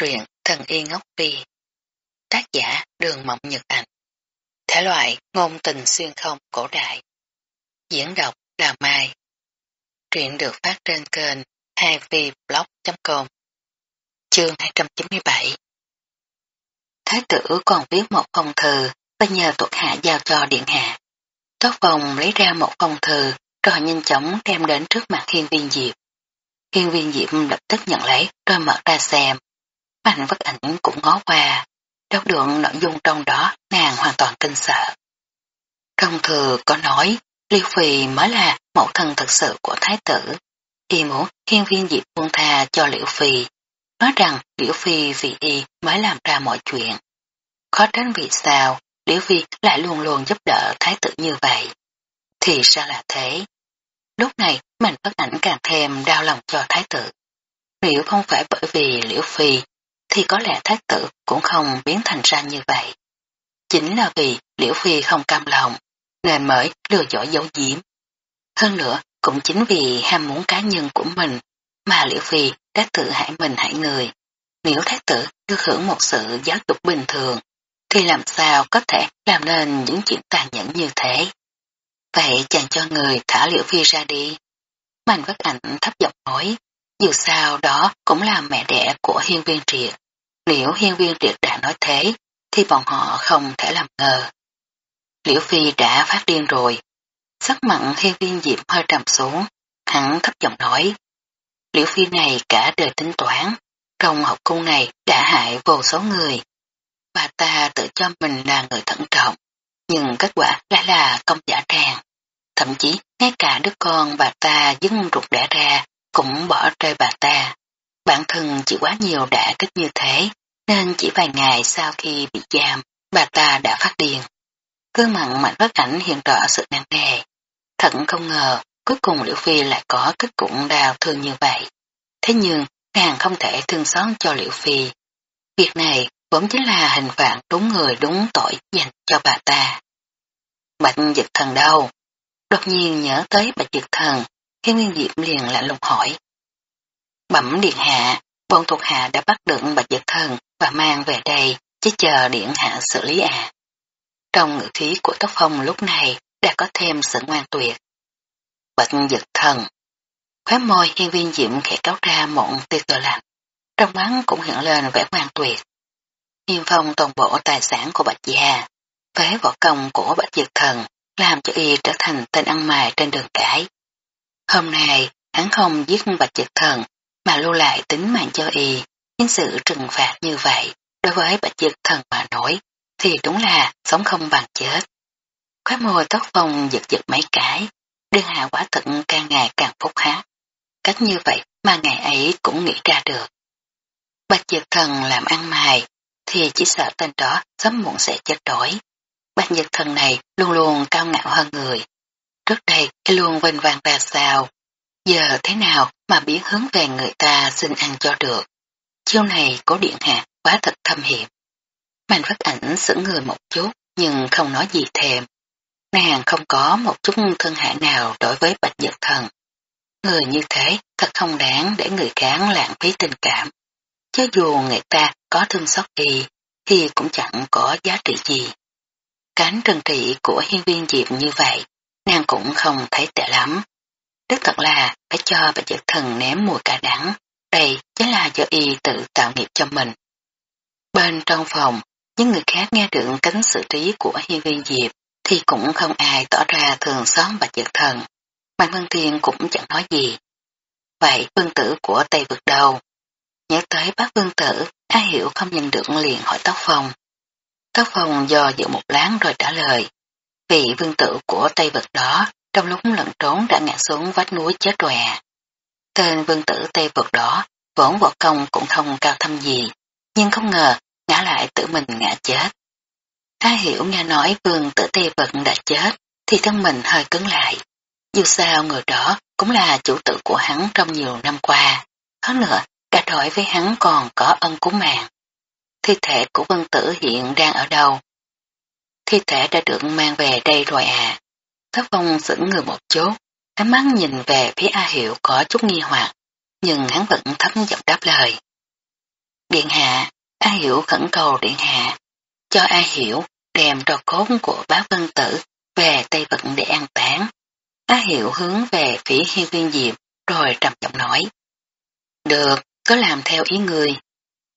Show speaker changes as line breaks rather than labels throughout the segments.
Truyện Thần Y Ngốc Phi Tác giả Đường Mộng Nhật Ảnh Thể loại ngôn tình xuyên không cổ đại. Diễn đọc Đào Mai. Truyện được phát trên kênh 2vblog.com Chương 297 Thái tử còn viết một phong thư và nhờ tuột hạ giao cho điện hạ. Tốt phòng lấy ra một phong thư, rồi nhanh chóng đem đến trước mặt hiên viên diệp. Hiên viên diệp lập tức nhận lấy, rồi mở ra xem. Mạnh vất ảnh cũng ngó qua, đọc được nội dung trong đó nàng hoàn toàn kinh sợ. Trong thừa có nói Liêu Phi mới là mẫu thân thật sự của thái tử, y muốn thiên viên diệp buông tha cho Liễu Phi, nói rằng Liễu Phi vì y mới làm ra mọi chuyện. Khó tránh vì sao Liễu Phi lại luôn luôn giúp đỡ thái tử như vậy. Thì sao là thế? Lúc này mình bất ảnh càng thêm đau lòng cho thái tử. Nếu không phải bởi vì Liễu Phi thì có lẽ thái tử cũng không biến thành ra như vậy. Chính là vì Liễu Phi không cam lòng, nên mới lừa dối giấu giếm. Hơn nữa, cũng chính vì ham muốn cá nhân của mình mà Liễu Phi đã tự hại mình hại người. Nếu thái tử được hưởng một sự giáo dục bình thường, thì làm sao có thể làm nên những chuyện tàn nhẫn như thế? Vậy chàng cho người thả Liễu Phi ra đi. Mạnh vất ảnh thấp giọng nói, dù sao đó cũng là mẹ đẻ của hiên viên triệt. Nếu hiên viên triệt đã nói thế, thì bọn họ không thể làm ngờ. Liễu Phi đã phát điên rồi. Sắc mặn hiên viên diệm hơi trầm xuống, hắn thấp giọng nói. Liễu Phi này cả đời tính toán, trong học cung này đã hại vô số người. Bà ta tự cho mình là người thận trọng, nhưng kết quả lại là công giả tràng. Thậm chí ngay cả đứa con bà ta dưng ruột đẻ ra cũng bỏ rơi bà ta. Bản thân chỉ quá nhiều đã kích như thế, nên chỉ vài ngày sau khi bị giam, bà ta đã phát điên. Cứ mặn mạnh bất ảnh hiện rõ sự nặng nề. Thật không ngờ, cuối cùng Liễu Phi lại có kết cục đau thương như vậy. Thế nhưng, nàng không thể thương xót cho Liễu Phi. Việc này vốn chính là hình phạt đúng người đúng tội dành cho bà ta. Bạch dịch thần đâu? Đột nhiên nhớ tới bạch dịch thần, khi Nguyên Diệp liền lạnh lùng hỏi. Bẩm điện hạ, bọn thuộc hạ đã bắt được bạch dịch thần và mang về đây, chứ chờ điện hạ xử lý à. Trong ngữ khí của Tóc Phong lúc này đã có thêm sự ngoan tuyệt. Bạch dịch thần. Khóe môi hiên viên diệm khẽ cáo ra một tiêu cờ lạnh. Trong mắt cũng hiện lên vẻ ngoan tuyệt. Hiên phong toàn bộ tài sản của bạch gia, phế võ công của bạch diệt thần, làm cho y trở thành tên ăn mài trên đường cải. Hôm nay, hắn không giết bạch diệt thần, mà lưu lại tính mạng cho y, nhưng sự trừng phạt như vậy, đối với bạch diệt thần mà nói, thì đúng là sống không bằng chết. Khóa môi tóc phong giật giật mấy cái, đương hạ quả thận càng ngày càng phúc hát. Cách như vậy mà ngày ấy cũng nghĩ ra được. Bạch diệt thần làm ăn mài, thì chỉ sợ tên đó sớm muộn sẽ chết đói. Bạch diệt thần này luôn luôn cao ngạo hơn người. Trước đây y luôn vinh vang ra sao, giờ thế nào mà biến hướng về người ta xin ăn cho được. Chiêu này có điện hạ quá thật thâm hiểm. Mạnh phát ảnh xử người một chút nhưng không nói gì thèm. Nàng không có một chút thương hại nào đối với bạch dược thần. Người như thế thật không đáng để người khác lãng phí tình cảm. Chứ dù người ta có thương xót y thì cũng chẳng có giá trị gì. Cánh trần trị của hiên viên diệp như vậy, nàng cũng không thấy tệ lắm. Đức thật là phải cho bạch dược thần ném mùi cả đắng, đây chính là do y tự tạo nghiệp cho mình. Bên trong phòng, những người khác nghe được cánh sự trí của hiên viên diệp thì cũng không ai tỏ ra thường xóm bạch dược thần. Mạnh Vân Thiên cũng chẳng nói gì. Vậy vương tử của Tây vực đầu. Nhớ tới bác vương tử, ai hiểu không nhìn được liền hỏi Tóc Phong. Tóc Phong do dự một láng rồi trả lời. Vị vương tử của Tây vực đó, trong lúc lẫn trốn đã ngã xuống vách núi chết rồi. Tên vương tử Tây vực đó, vốn võ công cũng không cao thâm gì, nhưng không ngờ ngã lại tự mình ngã chết. Ai hiểu nghe nói vương tử Tây vực đã chết, thì thân mình hơi cứng lại. Dù sao người đó cũng là chủ tử của hắn trong nhiều năm qua. Hơn nữa, đã đổi với hắn còn có ân cứu mạng. Thi thể của vương tử hiện đang ở đâu? Thi thể đã được mang về đây rồi à. Thất phong sững người một chút, ánh mắt nhìn về phía A Hiệu có chút nghi hoặc, nhưng hắn vẫn thấm giọng đáp lời. Điện hạ, A Hiểu khẩn cầu Điện hạ, cho A Hiểu đem trò cốt của bá vân tử về Tây Vận để an táng. A Hiểu hướng về phía hiên viên diệp rồi trầm giọng nói. Được, cứ làm theo ý người.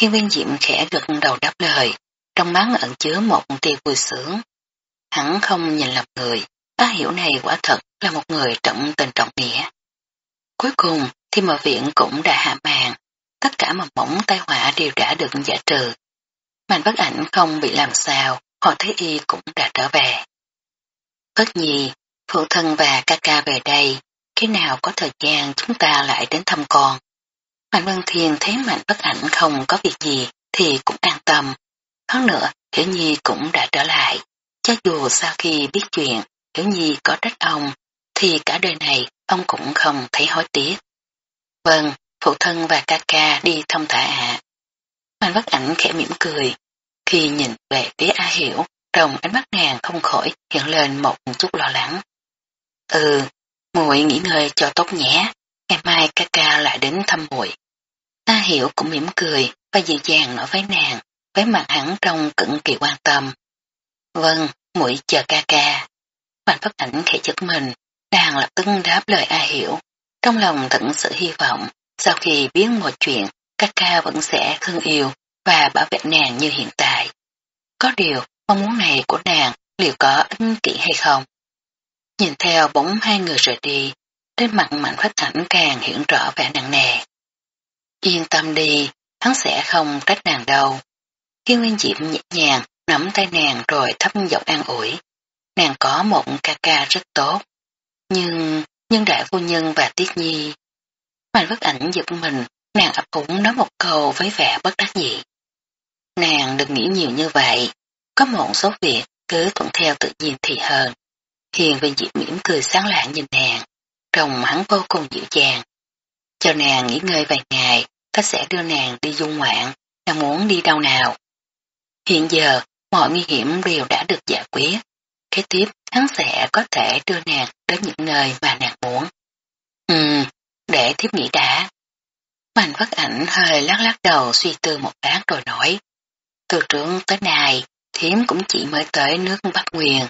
Hiên viên diệm khẽ gật đầu đáp lời, trong mắt ẩn chứa một tia vui sướng. Hắn không nhìn lầm người, ta Hiểu này quả thật là một người trọng tình trọng nghĩa. Cuối cùng thì mở viện cũng đã hạ màn, tất cả mầm mỏng tai họa đều đã được giải trừ. Mạnh bất ảnh không bị làm sao, họ thấy y cũng đã trở về. Bất nhi, phụ thân và ca ca về đây, khi nào có thời gian chúng ta lại đến thăm con. Mạnh Vân Thiên thấy Mạnh bất ảnh không có việc gì thì cũng an tâm. Hơn nữa, Hiểu Nhi cũng đã trở lại. Cho dù sau khi biết chuyện, Hiểu Nhi có trách ông, thì cả đời này ông cũng không thấy hối tiếc. Vâng, phụ thân và ca ca đi thông thả ạ. Mạnh bất ảnh khẽ mỉm cười. Khi nhìn về phía A Hiểu, trong ánh mắt nàng không khỏi hiện lên một chút lo lắng. Ừ, muội nghỉ ngơi cho tốt nhé, ngày mai ca ca lại đến thăm muội. A Hiểu cũng mỉm cười và dịu dàng nói với nàng, với mặt hắn trong cực kỳ quan tâm. Vâng, muội chờ ca ca. Mạnh phất ảnh khẽ chất mình, nàng lập tức đáp lời A Hiểu, trong lòng thật sự hy vọng sau khi biết mọi chuyện, ca ca vẫn sẽ thương yêu và bảo vệ nàng như hiện tại. Có điều, mong muốn này của nàng liệu có ích kỷ hay không? Nhìn theo bóng hai người rời đi, trên mặt mạnh phát ảnh càng hiện rõ vẻ nặng nề. Yên tâm đi, hắn sẽ không trách nàng đâu. Khi Nguyên Diệm nhẹ nhàng nắm tay nàng rồi thấp giọng an ủi. Nàng có một ca ca rất tốt. Nhưng, nhưng đại phu nhân và Tiết Nhi. Mạnh bức ảnh giật mình, nàng ấp úng nói một câu với vẻ bất đắc dĩ. Nàng đừng nghĩ nhiều như vậy, có một số việc cứ thuận theo tự nhiên thì hơn. Hiền về Diệp mỉm cười sáng lạng nhìn nàng, Rồng hắn vô cùng dịu dàng. Cho nàng nghỉ ngơi vài ngày, ta sẽ đưa nàng đi dung ngoạn, nàng muốn đi đâu nào. Hiện giờ, mọi nguy hiểm đều đã được giải quyết. Kế tiếp, hắn sẽ có thể đưa nàng đến những nơi mà nàng muốn. Ừm, để tiếp nghĩ đã. Mạnh vất ảnh hơi lắc lắc đầu suy tư một lát rồi nói. Từ trưởng tới nay, thiếm cũng chỉ mới tới nước Bắc Nguyên,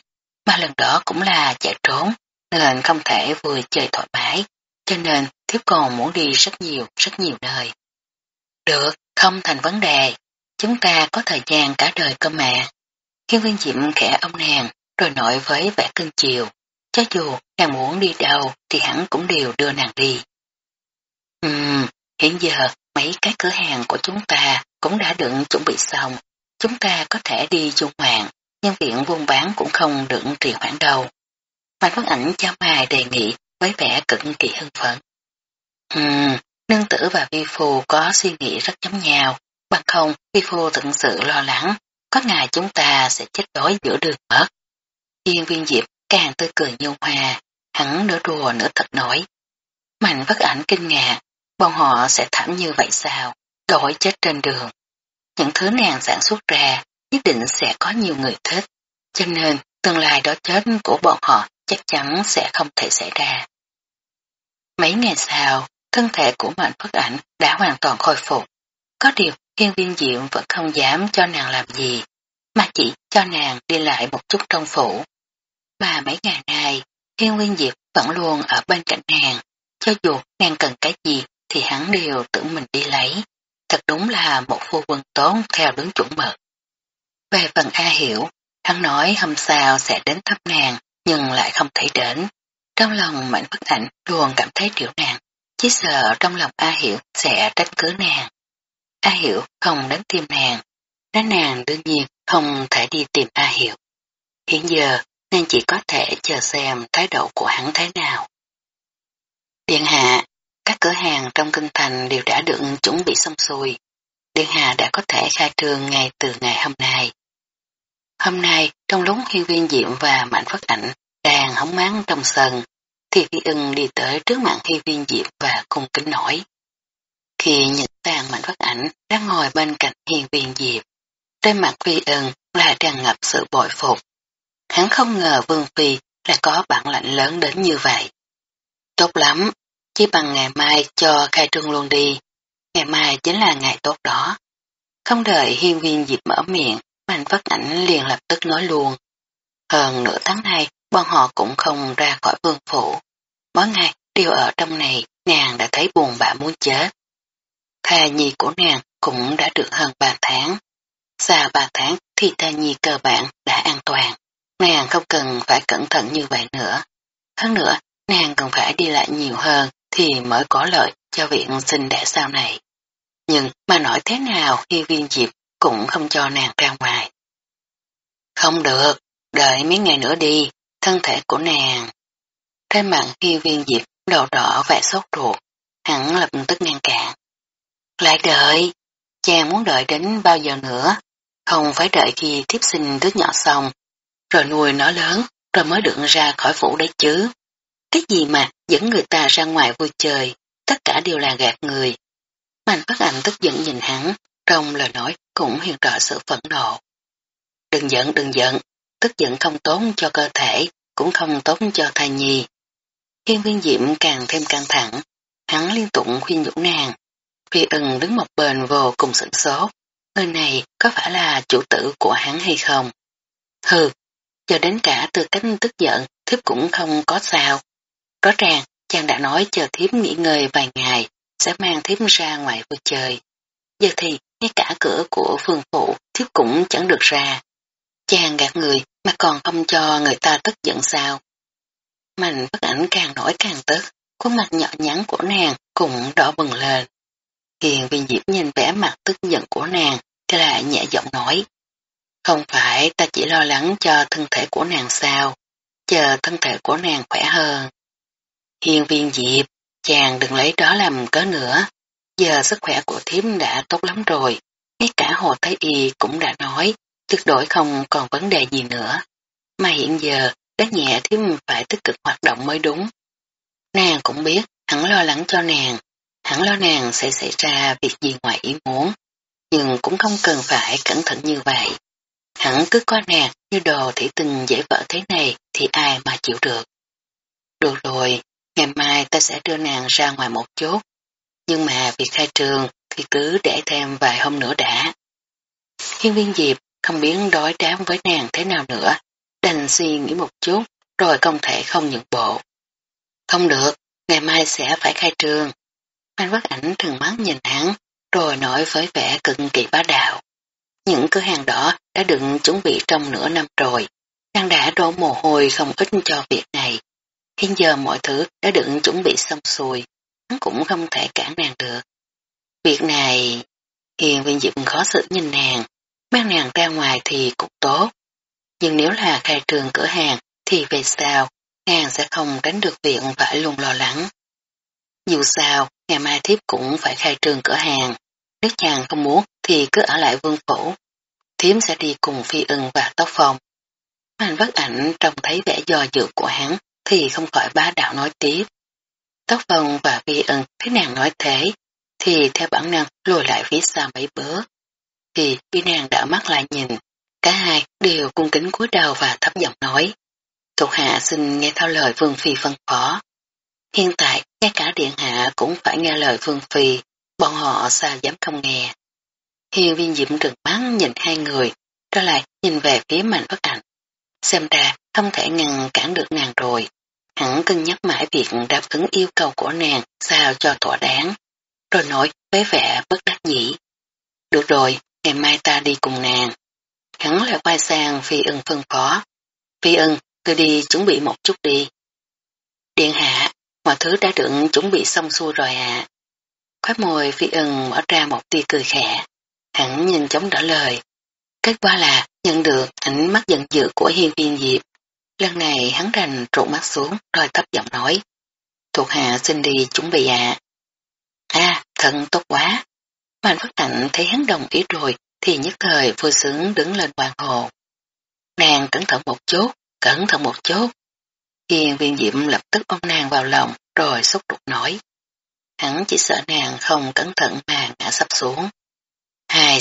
mà lần đó cũng là chạy trốn, nên không thể vừa chơi thoải mái, cho nên thiếp còn muốn đi rất nhiều, rất nhiều nơi. Được, không thành vấn đề, chúng ta có thời gian cả đời cơ mà. Hiên viên diệm khẽ ông nàng, rồi nói với vẻ cưng chiều, cho dù nàng muốn đi đâu thì hắn cũng đều đưa nàng đi. Ừm, hiện giờ mấy cái cửa hàng của chúng ta cũng đã được chuẩn bị xong, chúng ta có thể đi dung hoàng, nhân viện buôn bán cũng không được trì hoãn đâu. Mạnh Văn ảnh cho mài đề nghị với vẻ cực kỳ hưng phấn. Ừm, nương tử và vi Phù có suy nghĩ rất giống nhau, bằng không khi phu thực sự lo lắng, có ngày chúng ta sẽ chết đói giữa đường mất. Yên viên diệp càng tươi cười như hòa, hắn nửa đùa nửa thật nói. Mạnh vất ảnh kinh ngạc, bọn họ sẽ thảm như vậy sao, đói chết trên đường. Những thứ nàng sản xuất ra nhất định sẽ có nhiều người thích, cho nên tương lai đó chết của bọn họ chắc chắn sẽ không thể xảy ra. Mấy ngày sau, thân thể của Mạnh Phất Ảnh đã hoàn toàn khôi phục. Có điều, hiên viên diệu vẫn không dám cho nàng làm gì, mà chỉ cho nàng đi lại một chút trong phủ. Mà mấy ngày nay, hiên viên diệp vẫn luôn ở bên cạnh nàng, cho dù nàng cần cái gì thì hắn đều tự mình đi lấy. Thật đúng là một phu quân tốn theo đứng chuẩn mực. Về phần A Hiểu, hắn nói hôm sau sẽ đến thăm nàng, nhưng lại không thể đến. Trong lòng mạnh bất ảnh luôn cảm thấy triệu nàng, chỉ sợ trong lòng A Hiểu sẽ trách cứ nàng. A Hiểu không đến tìm nàng, đến nàng đương nhiên không thể đi tìm A Hiểu. Hiện giờ, nàng chỉ có thể chờ xem thái độ của hắn thế nào. Điện hạ, các cửa hàng trong kinh thành đều đã được chuẩn bị xong xuôi. Điện hạ đã có thể khai trương ngay từ ngày hôm nay. Hôm nay, trong lúc hiên viên diệm và mạnh phất ảnh đang hóng máng trong sân, thì phi ưng đi tới trước mặt hiên viên diệm và cung kính nổi. Khi nhìn Tàn mạnh phất ảnh đang ngồi bên cạnh hiên viên diệp, trên mặt phi ưng là tràn ngập sự bội phục. Hắn không ngờ vương phi lại có bản lãnh lớn đến như vậy. Tốt lắm, chỉ bằng ngày mai cho khai trương luôn đi. Ngày mai chính là ngày tốt đó. Không đợi hiên viên dịp mở miệng, mạnh vất ảnh liền lập tức nói luôn. Hơn nửa tháng nay, bọn họ cũng không ra khỏi vương phủ. Mỗi ngày đều ở trong này, nàng đã thấy buồn bã muốn chết thà nhi của nàng cũng đã được hơn 3 tháng. Sau 3 tháng thì thà nhi cơ bản đã an toàn. Nàng không cần phải cẩn thận như vậy nữa. Hơn nữa, nàng cần phải đi lại nhiều hơn thì mới có lợi cho việc sinh đẻ sau này. Nhưng mà nói thế nào khi viên diệp cũng không cho nàng ra ngoài. Không được, đợi mấy ngày nữa đi, thân thể của nàng. Trên mặt khi viên diệp đầu đỏ vẻ sốt ruột, hắn lập tức ngăn cản. Lại đợi, chàng muốn đợi đến bao giờ nữa, không phải đợi khi tiếp sinh đứa nhỏ xong, rồi nuôi nó lớn, rồi mới được ra khỏi phủ đấy chứ. Cái gì mà dẫn người ta ra ngoài vui chơi, tất cả đều là gạt người. Mạnh phát ảnh tức giận nhìn hắn, trong lời nói cũng hiện rõ sự phẫn nộ. Đừng giận, đừng giận, tức giận không tốn cho cơ thể, cũng không tốn cho thai nhi. Hiên viên diệm càng thêm căng thẳng, hắn liên tục khuyên nhủ nàng. Phi ưng đứng một bên vô cùng sửng sốt, người này có phải là chủ tử của hắn hay không? Hừ, cho đến cả từ cách tức giận, thiếp cũng không có sao. Rõ ràng, chàng đã nói chờ thiếp nghỉ ngơi vài ngày, sẽ mang thiếp ra ngoài vui chơi. Giờ thì, ngay cả cửa của phương phụ, thiếp cũng chẳng được ra. Chàng gạt người mà còn không cho người ta tức giận sao. Mạnh bức ảnh càng nổi càng tức, khuôn mặt nhỏ nhắn của nàng cũng đỏ bừng lên. Hiền viên diệp nhìn vẻ mặt tức giận của nàng, thì lại nhẹ giọng nói. Không phải ta chỉ lo lắng cho thân thể của nàng sao, chờ thân thể của nàng khỏe hơn. Hiền viên diệp, chàng đừng lấy đó làm cớ nữa, giờ sức khỏe của thím đã tốt lắm rồi, ngay cả Hồ Thái Y cũng đã nói, tuyệt đối không còn vấn đề gì nữa. Mà hiện giờ, đất nhẹ thím phải tích cực hoạt động mới đúng. Nàng cũng biết, hẳn lo lắng cho nàng, hẳn lo nàng sẽ xảy ra việc gì ngoài ý muốn, nhưng cũng không cần phải cẩn thận như vậy. Hẳn cứ coi nàng như đồ thủy tinh dễ vỡ thế này thì ai mà chịu được. Được rồi, ngày mai ta sẽ đưa nàng ra ngoài một chút, nhưng mà việc khai trường thì cứ để thêm vài hôm nữa đã. Hiên viên Diệp không biết đối đám với nàng thế nào nữa, đành suy nghĩ một chút, rồi không thể không nhận bộ. Không được, ngày mai sẽ phải khai trường. Anh vất ảnh thường mắt nhìn hắn, rồi nói với vẻ cực kỳ bá đạo. Những cửa hàng đó đã được chuẩn bị trong nửa năm rồi, đang đã đổ mồ hôi không ít cho việc này. Hiện giờ mọi thứ đã được chuẩn bị xong xuôi, hắn cũng không thể cản nàng được. Việc này, Hiền Viên Diệp khó xử nhìn nàng, mang nàng ra ngoài thì cũng tốt. Nhưng nếu là khai trường cửa hàng thì về sao, nàng sẽ không tránh được việc phải luôn lo lắng. Dù sao, ngày mai thiếp cũng phải khai trường cửa hàng. Nếu chàng không muốn thì cứ ở lại vương phủ. Thiếm sẽ đi cùng phi ưng và tóc phong. Mạnh vất ảnh trông thấy vẻ do dự của hắn thì không khỏi bá đạo nói tiếp. Tóc phong và phi ưng thấy nàng nói thế thì theo bản năng lùi lại phía sau mấy bước. Thì khi nàng đã mắt lại nhìn, cả hai đều cung kính cúi đầu và thấp giọng nói. Thuộc hạ xin nghe theo lời Vương Phi phân phó. Hiện tại, ngay cả Điện Hạ cũng phải nghe lời phương Phi, bọn họ sao dám không nghe. Hiên viên diễm trừng mắt nhìn hai người, trở lại nhìn về phía mạnh bất ảnh. Xem ra không thể ngăn cản được nàng rồi. Hẳn cân nhắc mãi việc đáp ứng yêu cầu của nàng sao cho thỏa đáng. Rồi nói với vẻ bất đắc dĩ. Được rồi, ngày mai ta đi cùng nàng. Hắn lại quay sang phi ưng phân phó. Phi ưng, tôi đi chuẩn bị một chút đi. Điện hạ, mọi thứ đã được chuẩn bị xong xuôi rồi ạ. À. Khói môi phi ưng mở ra một tia cười khẽ. Hắn nhìn chóng trả lời. Kết quả là nhận được ánh mắt giận dữ của hiên viên diệp. Lần này hắn rành trụ mắt xuống rồi thấp giọng nói. Thuộc hạ xin đi chuẩn bị ạ. À. à, thật tốt quá. Mạnh phát tạnh thấy hắn đồng ý rồi thì nhất thời vui sướng đứng lên hoàng hồ. Nàng cẩn thận một chút, cẩn thận một chút. Hiền viên diệm lập tức ôm nàng vào lòng rồi xúc đục nói. Hắn chỉ sợ nàng không cẩn thận mà ngã sắp xuống. Hai,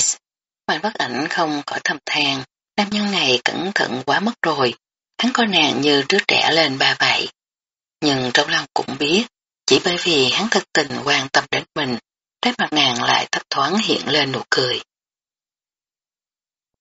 mạnh bất ảnh không khỏi thầm than, nam nhân này cẩn thận quá mất rồi, hắn coi nàng như đứa trẻ lên ba vậy. Nhưng trong lòng cũng biết, chỉ bởi vì hắn thật tình quan tâm đến mình, trái mặt nàng lại thấp thoáng hiện lên nụ cười.